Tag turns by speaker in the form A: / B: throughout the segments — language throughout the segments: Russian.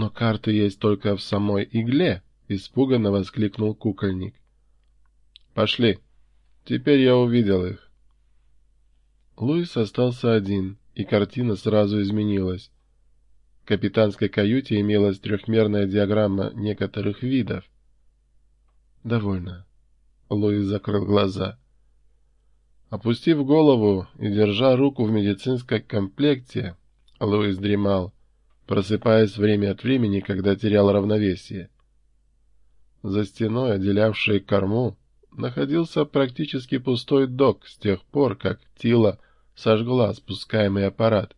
A: «Но карты есть только в самой игле!» — испуганно воскликнул кукольник. «Пошли. Теперь я увидел их». Луис остался один, и картина сразу изменилась. В капитанской каюте имелась трехмерная диаграмма некоторых видов. «Довольно». Луис закрыл глаза. Опустив голову и держа руку в медицинской комплекте, Луис дремал, просыпаясь время от времени, когда терял равновесие. За стеной, отделявшей корму, находился практически пустой док с тех пор, как Тила сожгла спускаемый аппарат.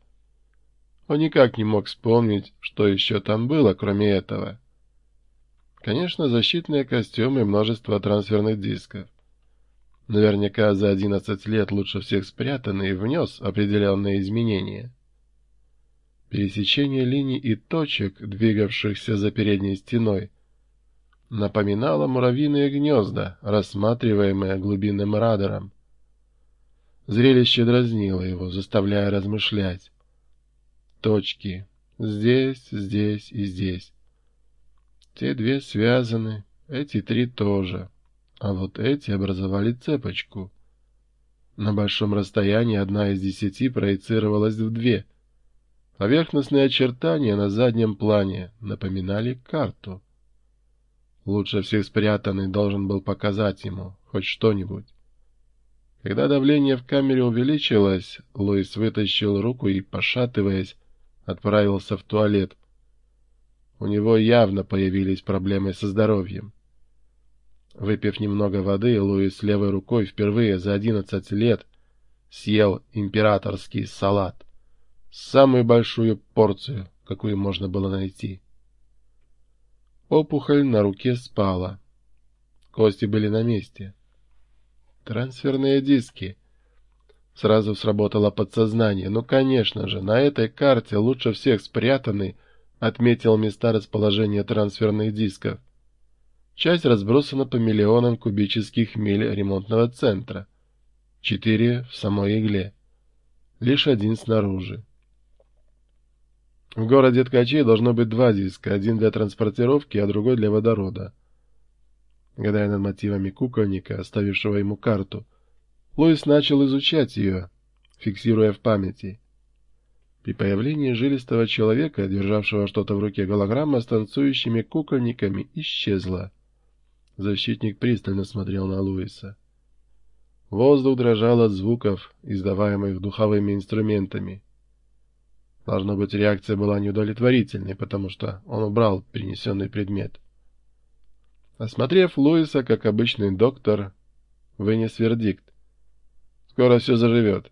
A: Он никак не мог вспомнить, что еще там было, кроме этого. Конечно, защитные костюмы и множество трансферных дисков наверняка за одиннадцать лет лучше всех спрятанный, внес определенные изменения. Пересечение линий и точек, двигавшихся за передней стеной, напоминало муравьиные гнезда, рассматриваемые глубинным радаром. Зрелище дразнило его, заставляя размышлять. Точки. Здесь, здесь и здесь. Те две связаны, эти три тоже а вот эти образовали цепочку. На большом расстоянии одна из десяти проецировалась в две. Поверхностные очертания на заднем плане напоминали карту. Лучше всех спрятанный должен был показать ему хоть что-нибудь. Когда давление в камере увеличилось, Луис вытащил руку и, пошатываясь, отправился в туалет. У него явно появились проблемы со здоровьем. Выпив немного воды, Луис левой рукой впервые за одиннадцать лет съел императорский салат. Самую большую порцию, какую можно было найти. Опухоль на руке спала. Кости были на месте. Трансферные диски. Сразу сработало подсознание. Ну, конечно же, на этой карте лучше всех спрятанный отметил места расположения трансферных дисков. Часть разбросана по миллионам кубических миль ремонтного центра. Четыре в самой игле. Лишь один снаружи. В городе Ткачей должно быть два диска, один для транспортировки, а другой для водорода. Гадая над мотивами кукольника, оставившего ему карту, Луис начал изучать ее, фиксируя в памяти. При появлении жилистого человека, державшего что-то в руке, голограмма с танцующими кукольниками исчезла. Защитник пристально смотрел на Луиса. Воздух дрожал от звуков, издаваемых духовыми инструментами. Должно быть, реакция была неудовлетворительной, потому что он убрал принесенный предмет. Осмотрев Луиса, как обычный доктор, вынес вердикт. Скоро все заживет.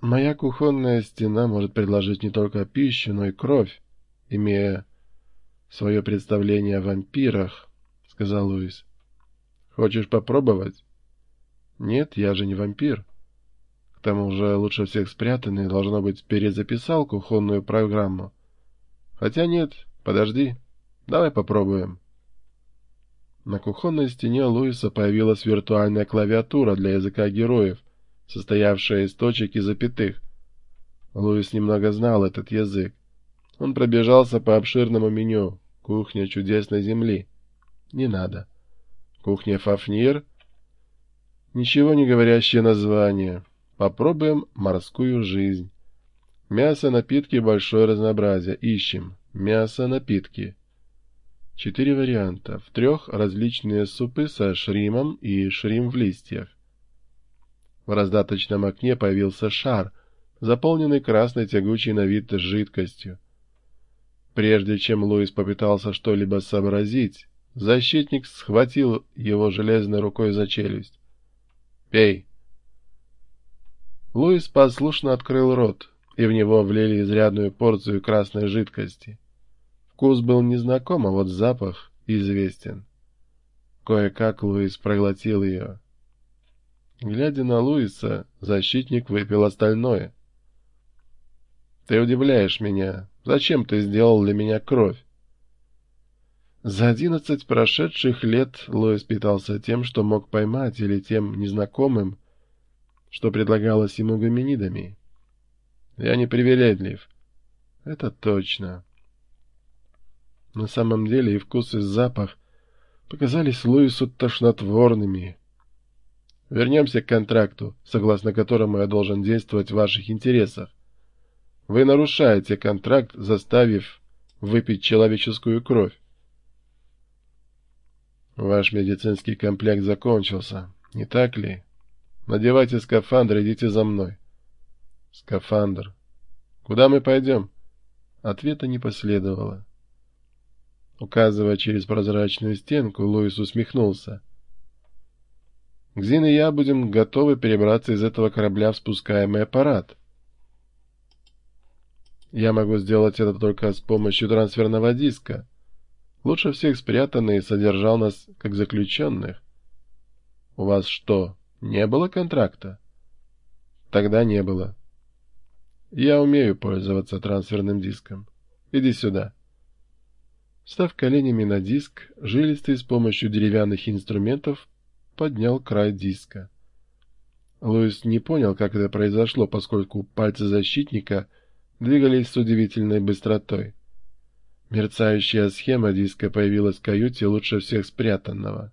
A: Моя кухонная стена может предложить не только пищу, но и кровь, имея свое представление о вампирах, — сказал Луис. «Хочешь попробовать?» «Нет, я же не вампир. К тому же лучше всех спрятанный, должно быть, перезаписал кухонную программу. Хотя нет, подожди, давай попробуем». На кухонной стене Луиса появилась виртуальная клавиатура для языка героев, состоявшая из точек и запятых. Луис немного знал этот язык. Он пробежался по обширному меню «Кухня чудесной земли». Не надо. Кухня Фафнир. Ничего не говорящее название. Попробуем морскую жизнь. Мясо, напитки, большое разнообразие. Ищем. Мясо, напитки. Четыре варианта. В трех различные супы со шримом и шрим в листьях. В раздаточном окне появился шар, заполненный красной тягучей на вид жидкостью. Прежде чем Луис попытался что-либо сообразить, Защитник схватил его железной рукой за челюсть. «Пей!» Луис послушно открыл рот, и в него влили изрядную порцию красной жидкости. Вкус был незнаком, а вот запах известен. Кое-как Луис проглотил ее. Глядя на Луиса, защитник выпил остальное. «Ты удивляешь меня. Зачем ты сделал для меня кровь?» За одиннадцать прошедших лет Лоис питался тем, что мог поймать, или тем незнакомым, что предлагалось ему гоминидами. Я не привередлив. Это точно. На самом деле и вкус, и запах показались Луису тошнотворными. Вернемся к контракту, согласно которому я должен действовать в ваших интересах. Вы нарушаете контракт, заставив выпить человеческую кровь. Ваш медицинский комплект закончился, не так ли? Надевайте скафандр, идите за мной. Скафандр. Куда мы пойдем? Ответа не последовало. Указывая через прозрачную стенку, Луис усмехнулся. Гзин и я будем готовы перебраться из этого корабля в спускаемый аппарат. Я могу сделать это только с помощью трансферного диска. Лучше всех спрятанный содержал нас как заключенных. У вас что, не было контракта? Тогда не было. Я умею пользоваться трансферным диском. Иди сюда. Став коленями на диск, жилистый с помощью деревянных инструментов поднял край диска. Луис не понял, как это произошло, поскольку пальцы защитника двигались с удивительной быстротой. Мерцающая схема диска появилась в каюте лучше всех спрятанного.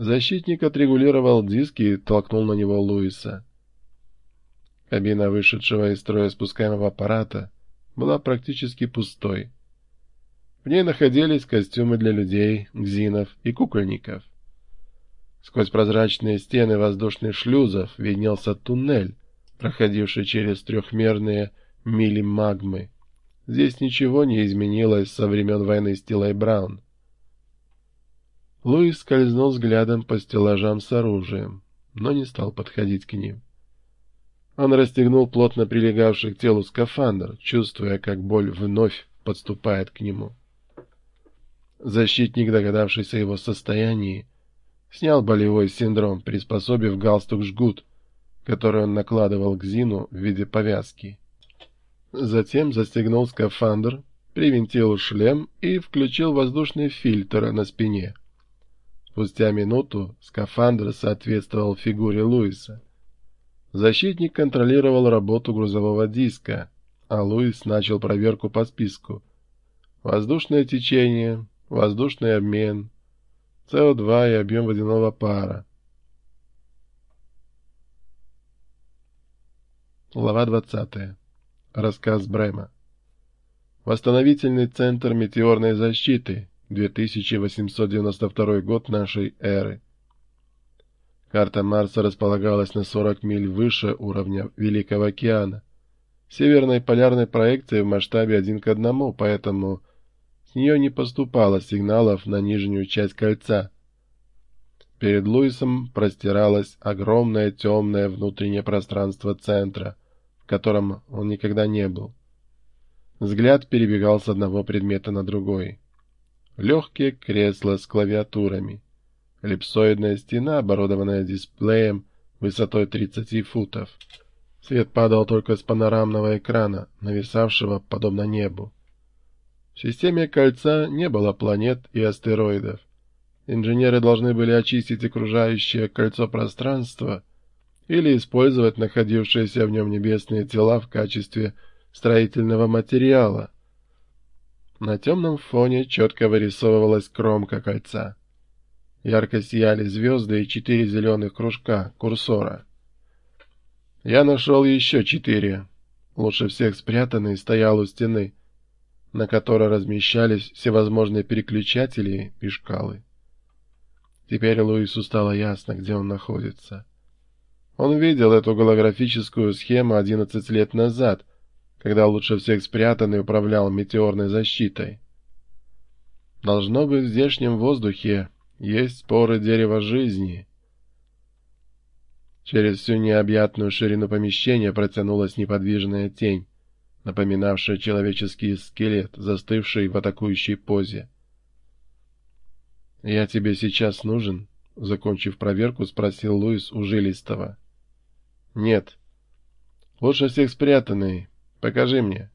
A: Защитник отрегулировал диск и толкнул на него Луиса. Кабина вышедшего из строя спускаемого аппарата была практически пустой. В ней находились костюмы для людей, гзинов и кукольников. Сквозь прозрачные стены воздушных шлюзов виднелся туннель, проходивший через трехмерные мили магмы. Здесь ничего не изменилось со времен войны с Тилой Браун. Луис скользнул взглядом по стеллажам с оружием, но не стал подходить к ним. Он расстегнул плотно прилегавший к телу скафандр, чувствуя, как боль вновь подступает к нему. Защитник, догадавшийся о его состоянии, снял болевой синдром, приспособив галстук-жгут, который он накладывал к Зину в виде повязки. Затем застегнул скафандр, привинтил шлем и включил воздушный фильтр на спине. Спустя минуту скафандр соответствовал фигуре Луиса. Защитник контролировал работу грузового диска, а Луис начал проверку по списку. Воздушное течение, воздушный обмен, СО2 и объем водяного пара. Глава 20. Рассказ Брема. Восстановительный центр метеорной защиты, 2892 год нашей эры. Карта Марса располагалась на 40 миль выше уровня Великого океана. Северной полярной проекции в масштабе один к одному, поэтому с нее не поступало сигналов на нижнюю часть кольца. Перед Луисом простиралось огромное темное внутреннее пространство центра, в котором он никогда не был. Взгляд перебегал с одного предмета на другой. Легкие кресла с клавиатурами. Эллипсоидная стена, оборудованная дисплеем высотой 30 футов. Свет падал только с панорамного экрана, нависавшего подобно небу. В системе кольца не было планет и астероидов. Инженеры должны были очистить окружающее кольцо пространства или использовать находившиеся в нем небесные тела в качестве строительного материала. На темном фоне четко вырисовывалась кромка кольца. Ярко сияли звезды и четыре зеленых кружка курсора. Я нашел еще четыре. Лучше всех спрятанный стоял у стены — на которой размещались всевозможные переключатели и шкалы. Теперь Луису стало ясно, где он находится. Он видел эту голографическую схему 11 лет назад, когда лучше всех спрятанный управлял метеорной защитой. Должно быть, в здешнем воздухе есть споры дерева жизни. Через всю необъятную ширину помещения протянулась неподвижная тень напоминавшая человеческий скелет, застывший в атакующей позе. «Я тебе сейчас нужен?» — закончив проверку, спросил Луис у жилистого. «Нет. Лучше всех спрятанный. Покажи мне».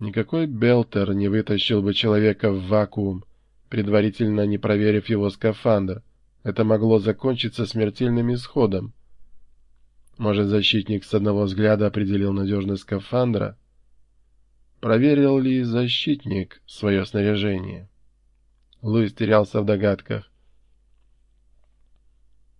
A: Никакой Белтер не вытащил бы человека в вакуум, предварительно не проверив его скафандр. Это могло закончиться смертельным исходом. Может, защитник с одного взгляда определил надежность скафандра? Проверил ли защитник свое снаряжение? Луис терялся в догадках.